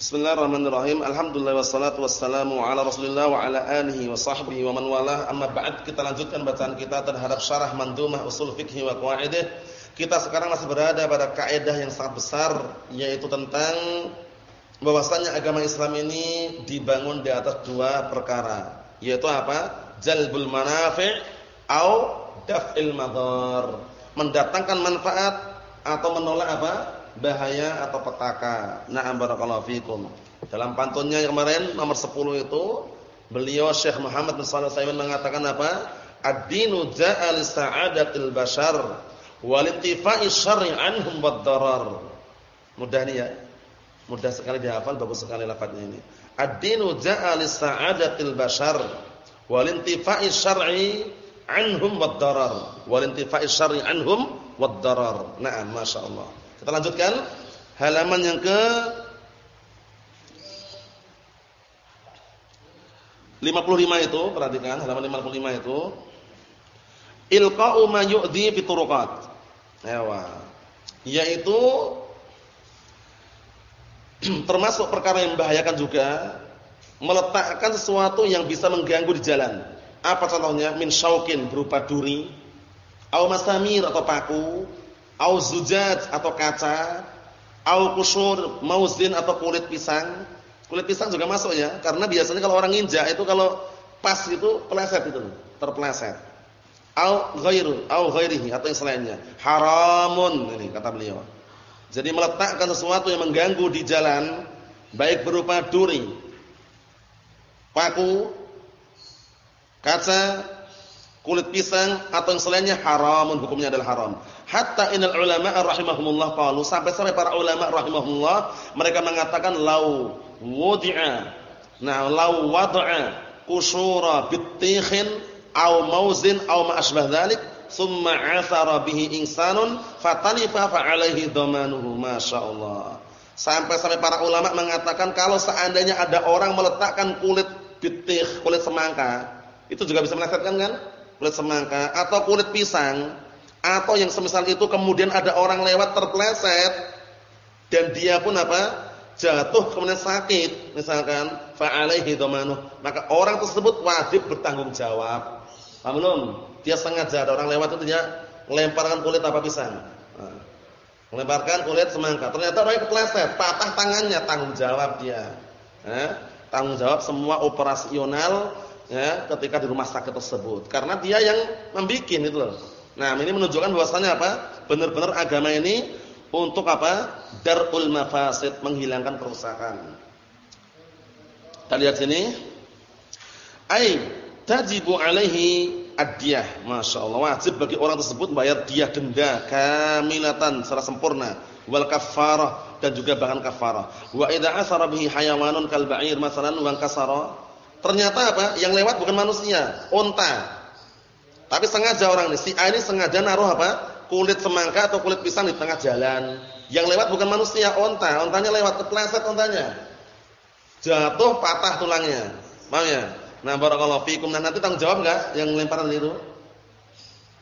Bismillahirrahmanirrahim. Alhamdulillah wassalatu wassalamu ala Rasulillah wa ala alihi wa sahbihi wa man walah. Amma ba'd, kita lanjutkan bacaan kita terhadap syarah Mandumah Usul Fiqh wa Qawaidih. Kita sekarang masih berada pada kaidah yang sangat besar yaitu tentang bahwasanya agama Islam ini dibangun di atas dua perkara, yaitu apa? Jalbul manafi' au daf'il madar. Mendatangkan manfaat atau menolak apa? Bahaya atau petaka. Na'am barakallahu fikum. Dalam pantunnya yang kemarin nomor 10 itu beliau Syekh Muhammad bin Shalih Al mengatakan apa? Ad-dinu ja'a li sa'adatil bashar wal intifa'i syar'i anhum wad-darar. Mudah nih ya. Mudah sekali dihafal, bagus sekali lafaznya ini. Ad-dinu ja'a li sa'adatil bashar wal intifa'i syar'i anhum wad-darar. Wal intifa'i syar'i anhum wad-darar. Na'am, masyaallah. Kita lanjutkan halaman yang ke 55 itu, perhatikan halaman 55 itu. Ilqa'u ma yu'dhi fi turuqat. Ewa. Yaitu termasuk perkara yang membahayakan juga meletakkan sesuatu yang bisa mengganggu di jalan. Apa contohnya? Min syaukin berupa duri, au masamir atau paku, au zujaj atau kaca, au kusur, mauzin atau kulit pisang. Kulit pisang juga masuk ya, karena biasanya kalau orang injak itu kalau pas itu peleset itu, terpeleset. Au ghairu, au ghairihi atau yang selainnya. Haramun ini kata beliau. Jadi meletakkan sesuatu yang mengganggu di jalan baik berupa duri, paku, kaca, kulit pisang atau yang selainnya haramun hukumnya adalah haram. Hatta inal ulama rahimahumullah qalu sampai sampai para ulama rahimahumullah mereka mengatakan lau wudi'a. Nah lau wada'a kusura bitikhin au mauzin au ma asbah dzalik thumma athara bihi insanun fatalifa fa alaihi dhamanuhu masyaallah sampai sampai para ulama mengatakan kalau seandainya ada orang meletakkan kulit bitikh kulit semangka itu juga bisa melesetkan kan kulit semangka atau kulit pisang atau yang semisal itu kemudian ada orang lewat terpleset dan dia pun apa? jatuh kemudian sakit misalkan fa alaihi dhamanuh maka orang tersebut wajib bertanggung jawab. Belum? Dia sengaja ada orang lewat itu dia melemparkan kulit apa pisang? Nah, melemparkan kulit semangka. Ternyata orang kepleset patah tangannya tanggung jawab dia. Tanggung jawab semua operasional ya ketika di rumah sakit tersebut karena dia yang membuat itu loh Nah, ini menunjukkan bahwasanya apa? Benar-benar agama ini untuk apa? Darul mafasid, menghilangkan kerusakan. Kita lihat sini. Ai tajibu alaihi adyah. Masyaallah, wajib bagi orang tersebut bayar diah denda kamilatan secara sempurna wal kafarah dan juga bahkan kafarah. Wa idza asara bihi hayawanun kal ba'ir masalan wa kasara. Ternyata apa? Yang lewat bukan manusia, unta. Tapi sengaja orang ini, si A ini sengaja naruh apa? Kulit semangka atau kulit pisang di tengah jalan. Yang lewat bukan manusia, onta. Ontanya lewat, kepleset ontanya. Jatuh, patah tulangnya. Paham ya? Nah, barakallahu fikum. Nah, nanti tanggung jawab enggak yang lemparan itu?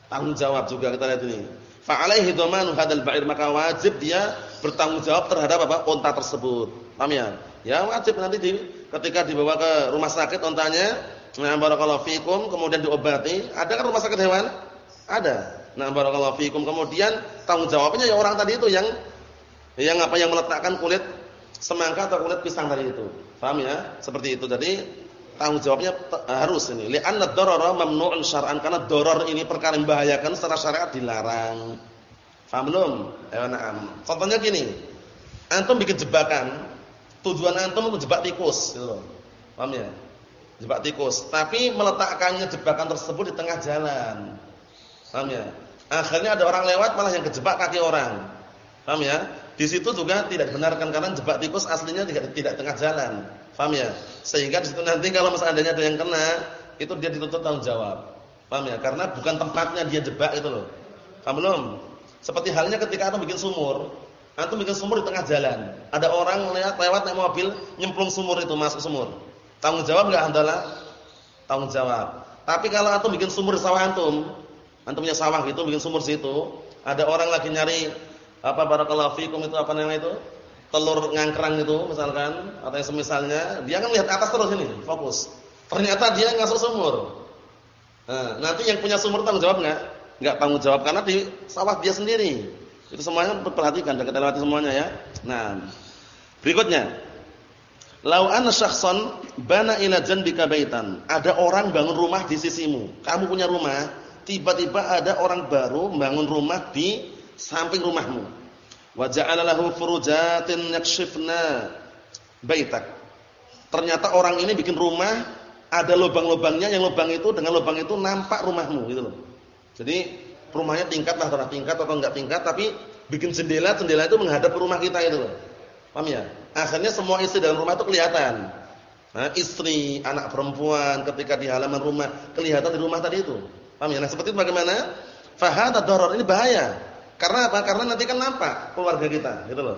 Tanggung jawab juga kita lihat ini. Fa'alaihi dhamanu hadzal ba'ir maka wajib dia bertanggung jawab terhadap apa? Onta tersebut. Paham ya? Ya wajib nanti di, ketika dibawa ke rumah sakit ontanya Nah, barakallahu fikum kemudian diobati. Ada kan rumah sakit hewan? Ada. Nah, barakallahu fikum kemudian tanggung jawabnya ya orang tadi itu yang yang apa yang meletakkan kulit semangka atau kulit pisang tadi itu. Paham ya? Seperti itu. Jadi tanggung jawabnya harus ini. Li'anna ad-darara mamnu'un syar'an karena doror ini perkara yang membahayakan secara syariat dilarang. Paham belum? Ya, na'am. Contohnya gini. Antum bikin jebakan, tujuan antum menjebak tikus gitu loh. Paham ya? jebak tikus, tapi meletakkannya jebakan tersebut di tengah jalan. Paham ya? Akhirnya ada orang lewat malah yang kejebak kaki orang. Paham ya? Di situ juga tidak dibenarkan karena jebak tikus aslinya tidak tidak tengah jalan. Paham ya? Sehingga di situ nanti kalau misalnya ada yang kena, itu dia dituntut tanggung jawab. Paham ya? Karena bukan tempatnya dia jebak itu loh. Paham belum? Seperti halnya ketika antum bikin sumur, antum bikin sumur di tengah jalan. Ada orang lewat lewat naik mobil nyemplung sumur itu masuk sumur. Tanggung jawab enggak andalah? Tanggung jawab. Tapi kalau antum bikin sumur di sawah antum, antum punya sawah gitu bikin sumur situ, ada orang lagi nyari apa barakallahu fikum itu apa namanya itu? telur ngangkrang itu misalkan atau yang semisalnya, dia kan lihat atas terus ini, fokus. Ternyata dia ngasuk sumur. Nah, nanti yang punya sumur tanggung jawab enggak? Enggak tanggung jawab karena di sawah dia sendiri. Itu semuanya perhatikan dan kita lewati semuanya ya. Nah, berikutnya Lau anna syakhsan bana ila janbika baitan. Ada orang bangun rumah di sisimu. Kamu punya rumah, tiba-tiba ada orang baru bangun rumah di samping rumahmu. Wa ja'ala lahu furujatin yakshifna baitak. Ternyata orang ini bikin rumah ada lubang-lubangnya yang lubang itu dengan lubang itu nampak rumahmu gitu loh. Jadi rumahnya tingkat lah, tingkat atau enggak tingkat tapi bikin jendela, jendela itu menghadap rumah kita itu loh. Paham ya? Akhirnya semua istri dalam rumah itu kelihatan. Nah, istri, anak perempuan ketika di halaman rumah kelihatan di rumah tadi itu. Paham ya? Nah, seperti itu bagaimana? Fahada doror ini bahaya. Karena apa? Karena nanti kan nampak keluarga kita, gitu loh.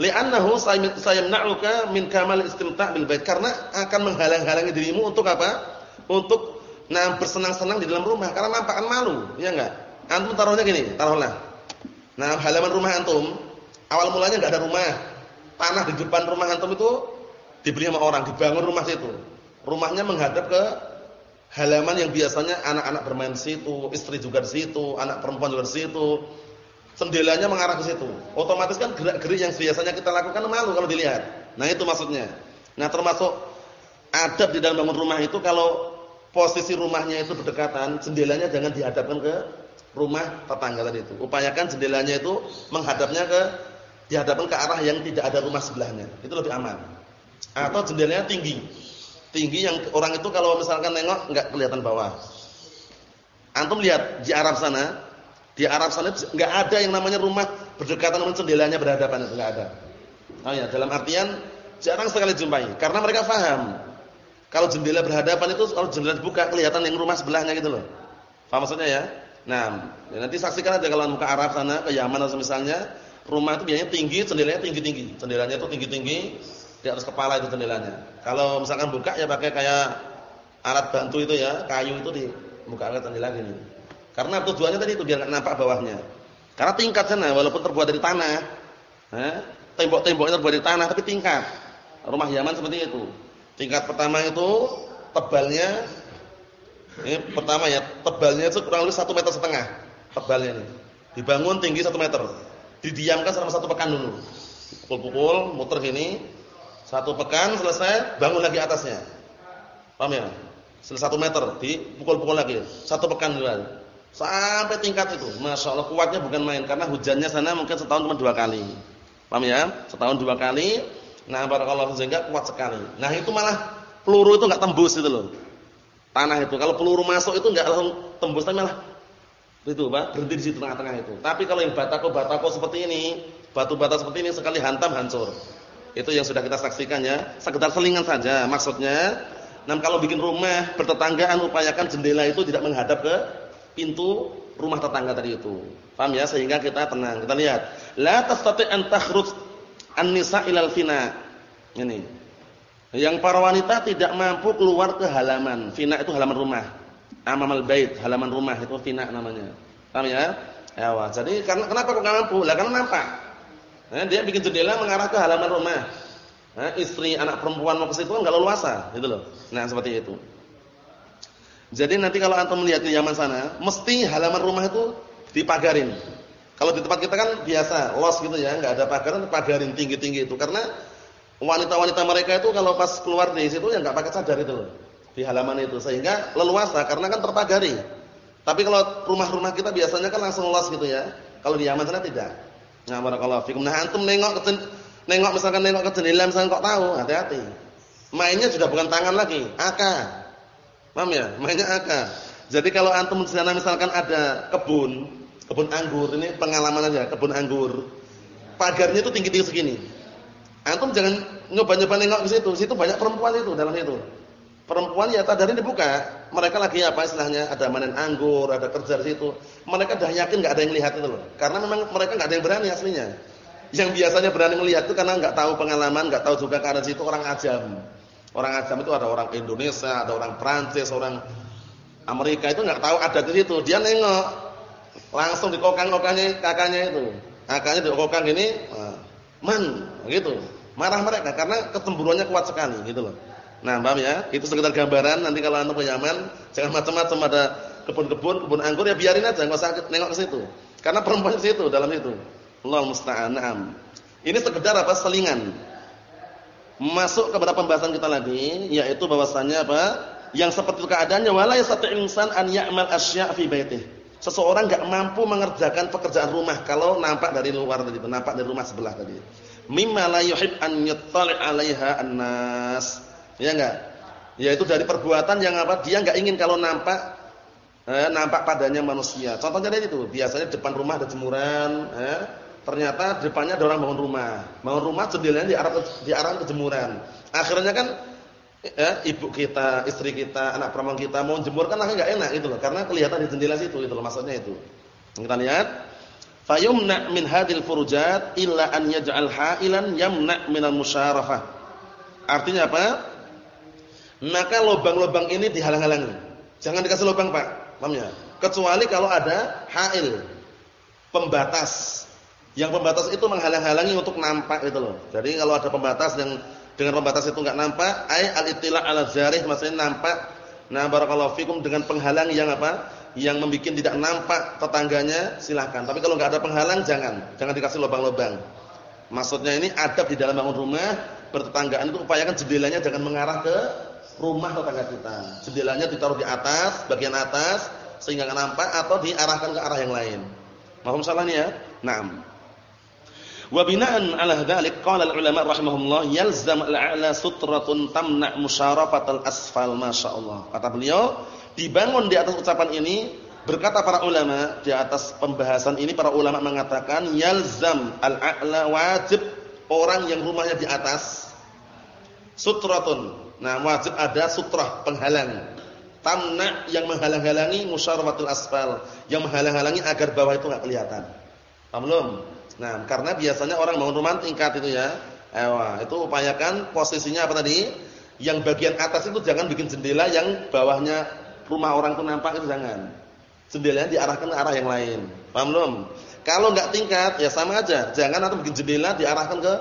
Li'annahu sayamna'uka min kamal istimta' bil bait. Karena akan menghalang-halangi dirimu untuk apa? Untuk nah bersenang-senang di dalam rumah karena nampak malu, ya enggak? Antum taruhnya gini, taruhlah. Nah, halaman rumah antum awal mulanya enggak ada rumah tanah di depan rumah antum itu dibeli sama orang, dibangun rumah situ. Rumahnya menghadap ke halaman yang biasanya anak-anak bermain situ, istri juga di situ, anak perempuan juga di situ. Jendelanya mengarah ke situ. Otomatis kan gerak-gerik yang biasanya kita lakukan malu kalau dilihat. Nah, itu maksudnya. Nah, termasuk adab di dalam bangun rumah itu kalau posisi rumahnya itu berdekatan, jendelanya jangan dihadapkan ke rumah tetangga tadi itu. Upayakan jendelanya itu menghadapnya ke dihadapkan ke arah yang tidak ada rumah sebelahnya. Itu lebih aman. Atau jendelanya tinggi. Tinggi yang orang itu kalau misalkan nengok enggak kelihatan bawah. Antum lihat di Arab sana, di Arab sana enggak ada yang namanya rumah berdekatan dengan jendelanya berhadapan itu enggak ada. Oh ya, dalam artian jarang sekali jumpai karena mereka paham. Kalau jendela berhadapan itu kalau jendela dibuka kelihatan yang rumah sebelahnya gitu loh. Paham maksudnya ya? Nah, ya nanti saksikan aja kalau ke Arab sana, ke Yaman atau misalnya, rumah itu biasanya tinggi, jendelanya tinggi-tinggi. Jendelanya itu tinggi-tinggi di atas kepala itu jendelanya. Kalau misalkan buka ya pakai kayak alat bantu itu ya, kayu itu di buka ke jendela gini. Karena tujuannya tadi itu biar nampak bawahnya. Karena tingkat sana walaupun terbuat dari tanah, eh, tembok-temboknya terbuat dari tanah tapi tingkat. Rumah Yaman seperti itu. Tingkat pertama itu tebalnya ini pertama ya, tebalnya itu kurang lebih satu meter setengah tebalnya ini. Dibangun tinggi satu meter didiamkan selama satu pekan dulu. Pukul-pukul, muter gini. Satu pekan selesai, bangun lagi atasnya. Paham ya? Selesai satu meter, dipukul-pukul lagi. Satu pekan dulu. Sampai tingkat itu. Masya Allah kuatnya bukan main. Karena hujannya sana mungkin setahun cuma dua kali. Paham ya? Setahun dua kali. Nah barakallahu sehingga kuat sekali. Nah itu malah peluru itu nggak tembus itu loh. Tanah itu. Kalau peluru masuk itu nggak langsung tembus, tapi malah itu Pak, berhenti di situ tengah-tengah itu. Tapi kalau yang batako-batako seperti ini, batu bata seperti ini sekali hantam hancur. Itu yang sudah kita saksikan ya. Sekedar selingan saja maksudnya. Nah, kalau bikin rumah bertetanggaan upayakan jendela itu tidak menghadap ke pintu rumah tetangga tadi itu. Paham ya? Sehingga kita tenang. Kita lihat. La tastati' an takhruj an-nisa ilal fina. Ini. Yang para wanita tidak mampu keluar ke halaman. Fina itu halaman rumah amamal bait, halaman rumah itu fina namanya. Paham ya? Ya. Jadi karena kenapa kok enggak mampu? Lah karena nampak. Nah, dia bikin jendela mengarah ke halaman rumah. Nah, istri anak perempuan mau ke situ enggak leluasa, gitu loh. Nah, seperti itu. Jadi nanti kalau antum melihat di zaman sana, mesti halaman rumah itu dipagarin. Kalau di tempat kita kan biasa, los gitu ya, enggak ada pagar, pagarin tinggi-tinggi itu karena wanita-wanita mereka itu kalau pas keluar dari situ ya enggak pakai cadar itu loh di halaman itu sehingga leluasa karena kan terpagari. Tapi kalau rumah-rumah kita biasanya kan langsung luas gitu ya. Kalau di Yaman sana tidak. Nah, barakallahu fikum. Nah, antum nengok ke nengok misalkan nengok ke jendela misalkan kok tahu, hati-hati. Mainnya sudah bukan tangan lagi, akar. Paham ya? Mainnya akar. Jadi kalau antum di sana misalkan ada kebun, kebun anggur, ini pengalaman aja, kebun anggur. Pagarnya itu tinggi-tinggi segini. Antum jangan nyoba-nyoba nengok ke situ, situ banyak perempuan itu dalam itu. Perempuan ya tadarin dibuka. Mereka lagi apa istilahnya? Ada manen anggur, ada kerja di situ. Mereka dah yakin nggak ada yang lihat itu loh. Karena memang mereka nggak ada yang berani aslinya. Yang biasanya berani melihat itu karena nggak tahu pengalaman, nggak tahu juga karena situ orang ajam. Orang ajam itu ada orang Indonesia, ada orang Prancis, orang Amerika itu nggak tahu ada di situ. Dia nengok langsung dikokang-kokangnya kakaknya itu. Kakaknya dikokang nah, Man, gitu. Marah mereka karena kecemburuannya kuat sekali gitu loh. Nah, paham ya? Itu sekedar gambaran nanti kalau antum ke Yaman, jangan macam-macam ada kebun-kebun, kebun anggur ya biarin aja enggak usah nengok ke situ. Karena perempuan di situ dalam itu. Allah musta'an. Ini sekedar apa? Selingan. Masuk kepada pembahasan kita lagi yaitu bahwasannya apa? Yang seperti itu keadaannya wala yastati insan an ya'mal asya' fi baitihi. Seseorang enggak mampu mengerjakan pekerjaan rumah kalau nampak dari luar tadi, nampak dari rumah sebelah tadi. Mimma la an yattali' 'alaiha an-nas. Ya enggak? Yaitu dari perbuatan yang apa? Dia enggak ingin kalau nampak eh, nampak padanya manusia. Contohnya dari itu, biasanya depan rumah ada jemuran, eh, ternyata depannya ada orang bangun rumah. Bangun rumah jendelanya di arah di arah ke jemuran. Akhirnya kan eh, ibu kita, istri kita, anak perempuan kita mau jemur kan enggak enak gitu loh, karena kelihatan di jendela situ gitu loh maksudnya itu. Kita lihat fayumna min hadil furujat illa an yaj'al ha'ilan yamna minal musyarafah. Artinya apa? Maka lubang-lubang ini dihalang-halangi. Jangan dikasih lubang, Pak. Paham ya? Kecuali kalau ada ha'il. Pembatas. Yang pembatas itu menghalang-halangi untuk nampak itu loh. Jadi kalau ada pembatas yang dengan pembatas itu enggak nampak, ai al-ittila' ala zarih maksudnya nampak. Nah, barakallahu fikum dengan penghalang yang apa? Yang membuat tidak nampak tetangganya silahkan. Tapi kalau enggak ada penghalang jangan. Jangan dikasih lubang-lubang. Maksudnya ini adab di dalam bangun rumah, bertetanggaan itu upayakan jendelanya jangan mengarah ke rumah tetangga kita. Jendelanya ditaruh di atas, bagian atas sehingga enggak nampak atau diarahkan ke arah yang lain. Mohon salahnya ya? Naam. Wa bina'an 'ala dzalik qala al-ulama rahimahumullah yalzam al-a'la sutratun tamna' musyarafatal asfal masyaallah. Kata beliau, dibangun di atas ucapan ini berkata para ulama di atas pembahasan ini para ulama mengatakan yalzam al-a'la wajib orang yang rumahnya di atas sutratun. Nah, wajib ada sutrah penghalang. Tamna' yang menghalang-halangi musyarafatul asfal, yang menghalang-halangi agar bawah itu enggak kelihatan. Paham belum? Nah, karena biasanya orang bangun rumah tingkat itu ya. Ewa, itu upayakan posisinya apa tadi? Yang bagian atas itu jangan bikin jendela yang bawahnya rumah orang itu nampak itu jangan. Jendelanya diarahkan ke arah yang lain. Paham belum? Kalau enggak tingkat ya sama aja. Jangan atau bikin jendela diarahkan ke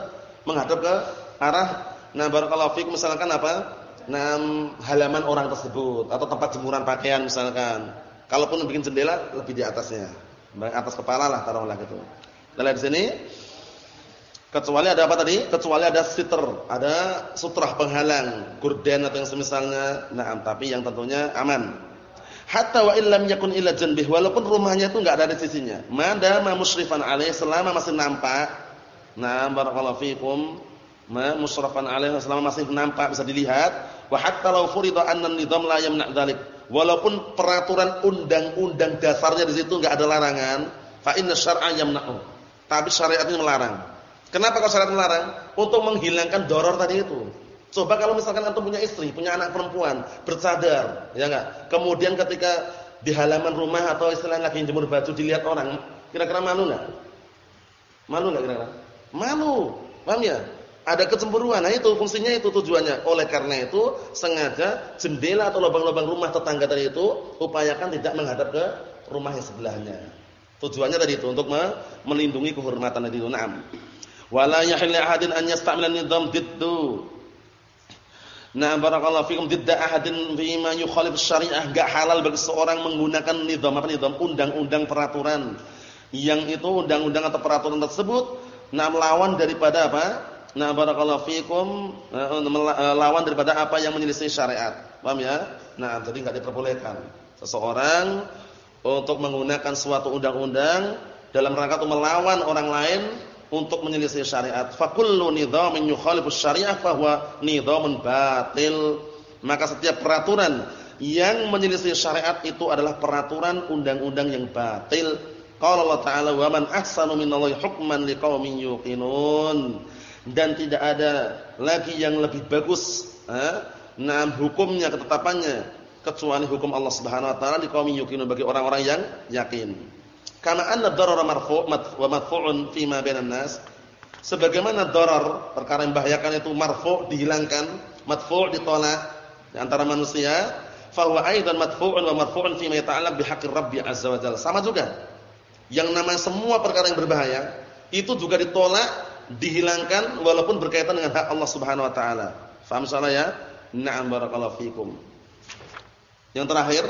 menghadap ke arah nah barakallahu fikum misalkan apa? Nah, halaman orang tersebut atau tempat jemuran pakaian misalkan. Kalaupun bikin jendela lebih di atasnya. Atas kepala lah taruhlah gitu. Lihat di sini. Kecuali ada apa tadi? Kecuali ada siter, ada sutrah penghalang, gorden atau yang semisalnya. Nah, tapi yang tentunya aman. Hatta wa illam yakun illa janbih, walaupun rumahnya itu enggak ada di sisinya. Madama musyrifan alaih selama masih nampak. Nah, barakallahu fikum. Ma musyrifan alaih selama masih nampak bisa dilihat. Wa hatta law furida anna an-nizam la yamna' dzalik. Walaupun peraturan undang-undang dasarnya di situ enggak ada larangan, fa inna syar'a yamna'u. Tapi syariat ini melarang. Kenapa kalau syariat melarang? Untuk menghilangkan doror tadi itu. Coba kalau misalkan antum punya istri, punya anak perempuan, bercadar, ya enggak? Kemudian ketika di halaman rumah atau istilahnya lagi jemur baju dilihat orang, kira-kira malu enggak? Malu enggak kira-kira? Malu. Paham ya? Ada kecemburuan. Nah itu fungsinya itu tujuannya. Oleh karena itu sengaja jendela atau lubang-lubang rumah tetangga tadi itu upayakan tidak menghadap ke rumah yang sebelahnya. Tujuannya tadi itu untuk melindungi kehormatan tadi itu. Naam. Wala yahillu ahadin an yasta'mila nizam diddu. Nah, barakallahu fikum didda ahadin ma yukhalif syariah. Enggak halal bagi seorang menggunakan nizam apa nizam undang-undang peraturan. Yang itu undang-undang atau peraturan tersebut nah melawan daripada apa? Nah, barakallahu fikum melawan daripada apa yang menyelisih syariat. Paham ya? Nah, jadi enggak diperbolehkan. Seseorang untuk menggunakan suatu undang-undang dalam rangka untuk melawan orang lain untuk menyelisih syariat. Fa kullu nidhamin yukhalifu syariah fa huwa nidhamun batil. Maka setiap peraturan yang menyelisih syariat itu adalah peraturan undang-undang yang batil. Qala Allah Ta'ala wa man ahsanu minallahi hukman liqaumin yuqinun. Dan tidak ada lagi yang lebih bagus eh, nah hukumnya ketetapannya kecuali hukum Allah Subhanahu wa taala liqaumin yuqinun bagi orang-orang yang yakin. Karena anna darara marfu' wa madfu'un fi ma bainan nas. Sebagaimana darar perkara yang membahayakan itu marfu' dihilangkan, madfu' ditolak di antara manusia, fa huwa aidan madfu'un wa marfu'un fi ma yata'allaq bihaqqir rabbi azza wa jalla. Sama juga. Yang namanya semua perkara yang berbahaya itu juga ditolak dihilangkan walaupun berkaitan dengan hak Allah Subhanahu wa taala. Faham salah ya? Na'am barakallahu fikum. Yang terakhir,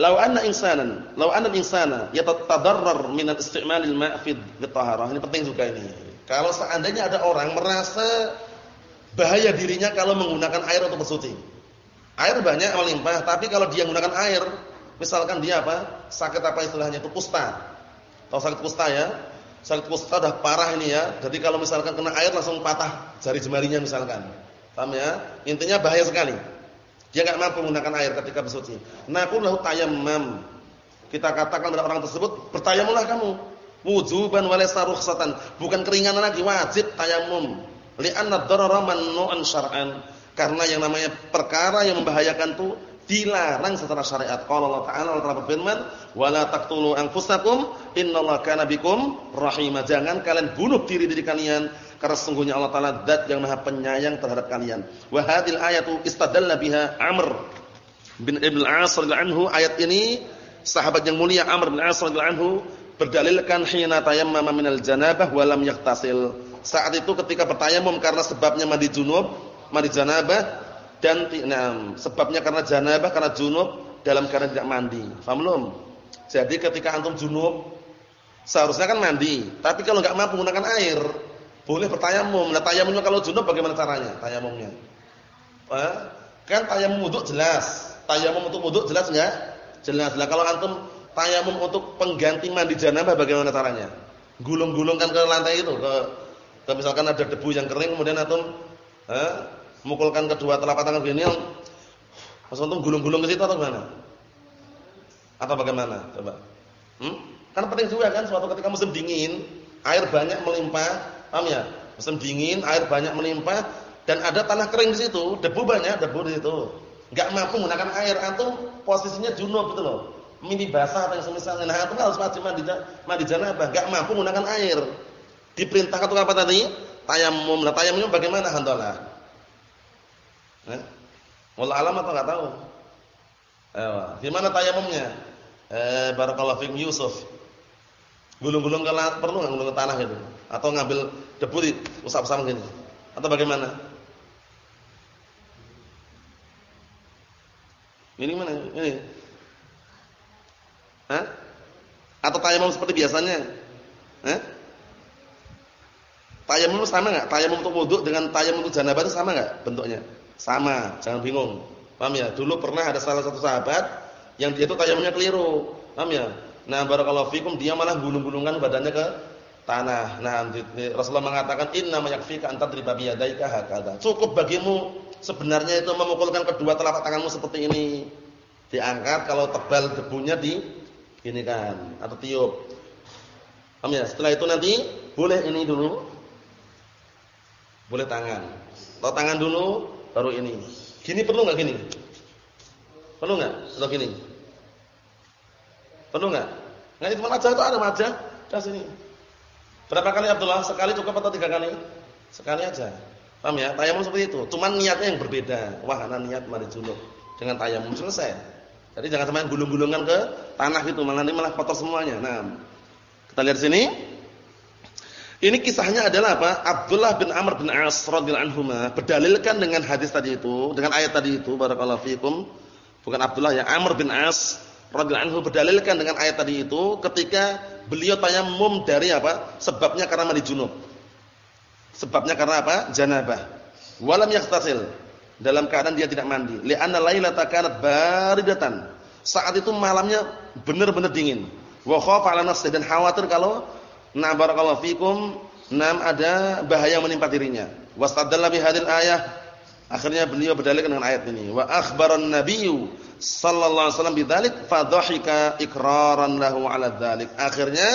Lau anna insanan, lau anna insana yatatadarrar min al-isti'mal al-ma' fi Ini penting juga ini. Kalau seandainya ada orang merasa bahaya dirinya kalau menggunakan air untuk bersuci. Air banyak melimpah, tapi kalau dia menggunakan air, misalkan dia apa? Sakit apa istilahnya itu kusta. Tahu sakit kusta ya? Sakit kusta udah parah ini ya. Jadi kalau misalkan kena air langsung patah jari jemarinya misalkan. Paham ya? Intinya bahaya sekali. Dia enggak mampu menggunakan air ketika bersuci. Naqul lahu tayammum. Kita katakan kepada orang tersebut, bertayamumlah kamu. Wujuban wa laysa rukhsatan. Bukan keringanan lagi, wajib tayamum. Li'anna ad-darara mamnu'an syar'an. Karena yang namanya perkara yang membahayakan itu dilarang secara syariat. Qala Allah Ta'ala Allah telah berfirman, "Wa la taqtulu anfusakum innallaha kana bikum rahima." Jangan kalian bunuh diri-diri kalian karena sesungguhnya Allah Taala zat yang Maha Penyayang terhadap kalian. Wa hadhil ayatu istadalla biha Amr bin Ibn al-As anhu ayat ini sahabat yang mulia Amr bin Al-As anhu berdalilkan hina tayammama minal janabah wa lam yaktasil. Saat itu ketika bertayamum karena sebabnya mandi junub, mandi janabah dan nah, sebabnya karena janabah karena junub dalam keadaan tidak mandi. Paham belum? Jadi ketika antum junub seharusnya kan mandi, tapi kalau enggak mampu menggunakan air, boleh bertayamum. Nah, tayamumnya kalau junub bagaimana caranya? Tayamumnya. Eh? Kan tayamum wuduk jelas. Tayamum untuk wuduk jelas enggak? Jelas. Lah kalau antum tayamum untuk pengganti mandi janabah bagaimana caranya? Gulung-gulungkan ke lantai itu, ke, ke misalkan ada debu yang kering kemudian antum eh, mukulkan kedua telapak tangan begini Pas antum gulung-gulung ke situ atau gimana? Atau bagaimana? Coba. Hmm? Kan penting juga kan suatu ketika musim dingin, air banyak melimpah, Paham ya? Musim dingin, air banyak melimpah dan ada tanah kering di situ, debu banyak, debu di situ. Enggak mampu menggunakan air, antum posisinya junub gitu loh. Mini basah atau yang semisalnya. Nah, antum harus wajib mandi mandi janabah, enggak mampu menggunakan air. Diperintahkan untuk apa tadi? Tayamum. Lah tayamumnya bagaimana handalah? Eh? Wallah alam atau enggak tahu? Ayo, gimana tayamumnya? Eh, barakallahu fiikum Yusuf. Gulung-gulung ke perlu enggak gulung ke tanah gitu? Atau ngambil debu di usap-usap gini? Atau bagaimana? Ini mana? Ini. Hah? Atau tayamum seperti biasanya? Hah? Tayamum sama enggak? Tayamum untuk wudhu dengan tayamum untuk janabah itu sama enggak bentuknya? Sama, jangan bingung. Paham ya? Dulu pernah ada salah satu sahabat yang dia itu tayamumnya keliru. Paham ya? Nah, barakallahu fikum dia malah gulung-gulungkan badannya ke tanah. Nah, Rasulullah mengatakan inna mayakfika anta tadriba bi yadaika hakadha. Cukup bagimu sebenarnya itu memukulkan kedua telapak tanganmu seperti ini. Diangkat kalau tebal debunya di ini kan atau tiup. Paham ya? Setelah itu nanti boleh ini dulu. Boleh tangan. Atau tangan dulu baru ini. Gini perlu enggak gini? Perlu enggak? Atau gini? Perlu enggak? Nah itu majah itu ada majah. Dah sini. Berapa kali Abdullah? Sekali cukup atau tiga kali? Sekali aja. Paham ya? Tayamum seperti itu. Cuman niatnya yang berbeda. Wahana niat mari junub dengan tayamum selesai. Jadi jangan sampai gulung-gulungan ke tanah gitu, malah nanti malah kotor semuanya. Nah, kita lihat sini. Ini kisahnya adalah apa? Abdullah bin Amr bin As radhiyallahu anhu berdalilkan dengan hadis tadi itu, dengan ayat tadi itu, barakallahu fikum. Bukan Abdullah ya, Amr bin As radhiyallahu anhu berdalilkan dengan ayat tadi itu ketika beliau tayammum dari apa? Sebabnya karena mandi junub. Sebabnya karena apa? Janabah. Walam yaghtasil. Dalam keadaan dia tidak mandi. Li'anna lailata kanat baridatan. Saat itu malamnya benar-benar dingin. Wa khafa 'ala dan khawatir kalau na barakallahu fikum nam ada bahaya menimpa dirinya. Wastadalla bi hadil ayah. Akhirnya beliau berdalil dengan ayat ini. Wa akhbaran nabiyyu sallallahu alaihi wasallam bidzalik fadhahika iqraran lahu ala dzalik. Akhirnya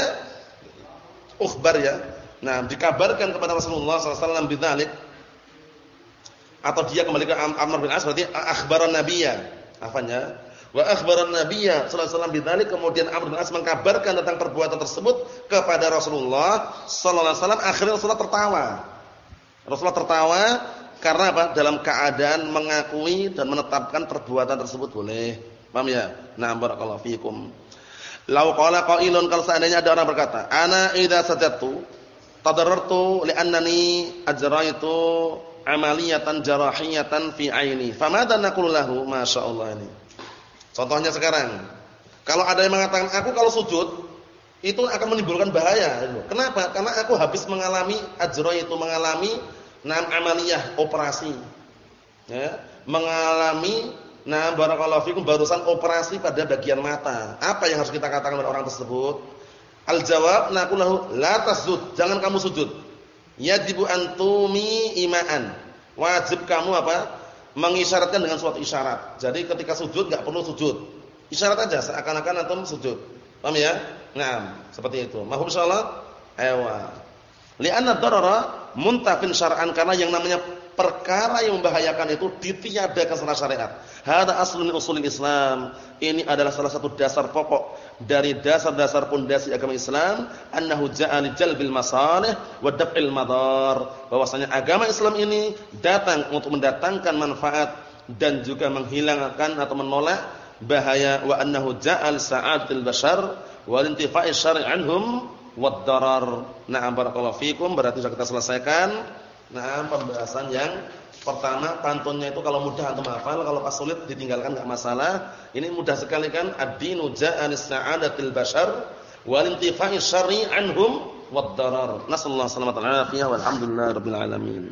ukhbar ya. Nah, dikabarkan kepada Rasulullah sallallahu alaihi wasallam bidzalik atau dia kembali ke Amr bin As berarti akhbaran nabiyya. Apanya? Wa akhbaran nabiyya sallallahu alaihi wasallam bidzalik kemudian Amr bin As mengkabarkan tentang perbuatan tersebut kepada Rasulullah sallallahu alaihi wasallam. Akhirnya Rasulullah tertawa. Rasulullah tertawa karena apa? Dalam keadaan mengakui dan menetapkan perbuatan tersebut boleh. Paham ya? Nah, barakallahu fikum. Lau qala qailun kalau seandainya ada orang berkata, "Ana idza sajadtu" tadarrartu li'annani ajraitu amaliyatan jarahiyatan fi aini. Famadza naqulu lahu? Masyaallah ini. Contohnya sekarang, kalau ada yang mengatakan aku kalau sujud itu akan menimbulkan bahaya. Kenapa? Karena aku habis mengalami ajra itu mengalami enam amaliyah operasi. Ya, mengalami nah barakallahu fikum barusan operasi pada bagian mata. Apa yang harus kita katakan kepada orang tersebut? Al jawab naqulahu la tasjud, jangan kamu sujud. Yajibu antumi imaan. Wajib kamu apa? Mengisyaratkan dengan suatu isyarat. Jadi ketika sujud enggak perlu sujud. Isyarat aja seakan-akan antum sujud. Paham ya? Nah, seperti itu. Mahum insyaallah. Ewa. Li'anna darara muntafin syar'an karena yang namanya perkara yang membahayakan itu ditiadakan secara syariat. Hada aslun usulul Islam. Ini adalah salah satu dasar pokok dari dasar-dasar pondasi agama Islam, annahu ja'a jalbil masalih wa daf'il madar. Bahwasanya agama Islam ini datang untuk mendatangkan manfaat dan juga menghilangkan atau menolak bahaya wa annahu ja'a li sa'atil bashar wal intifa'i syar'i anhum wad darar. Na'am barakallahu fikum berarti sudah kita selesaikan Nah, pembahasan yang pertama pantunnya itu kalau mudah antum hafal, kalau pas sulit ditinggalkan enggak masalah. Ini mudah sekali kan ad-dinu ja'a lis-sa'adatil bashar wal intifa'i syar'i anhum wad darar. Nasallahu alaihi wasallam walhamdulillahirabbil alamin.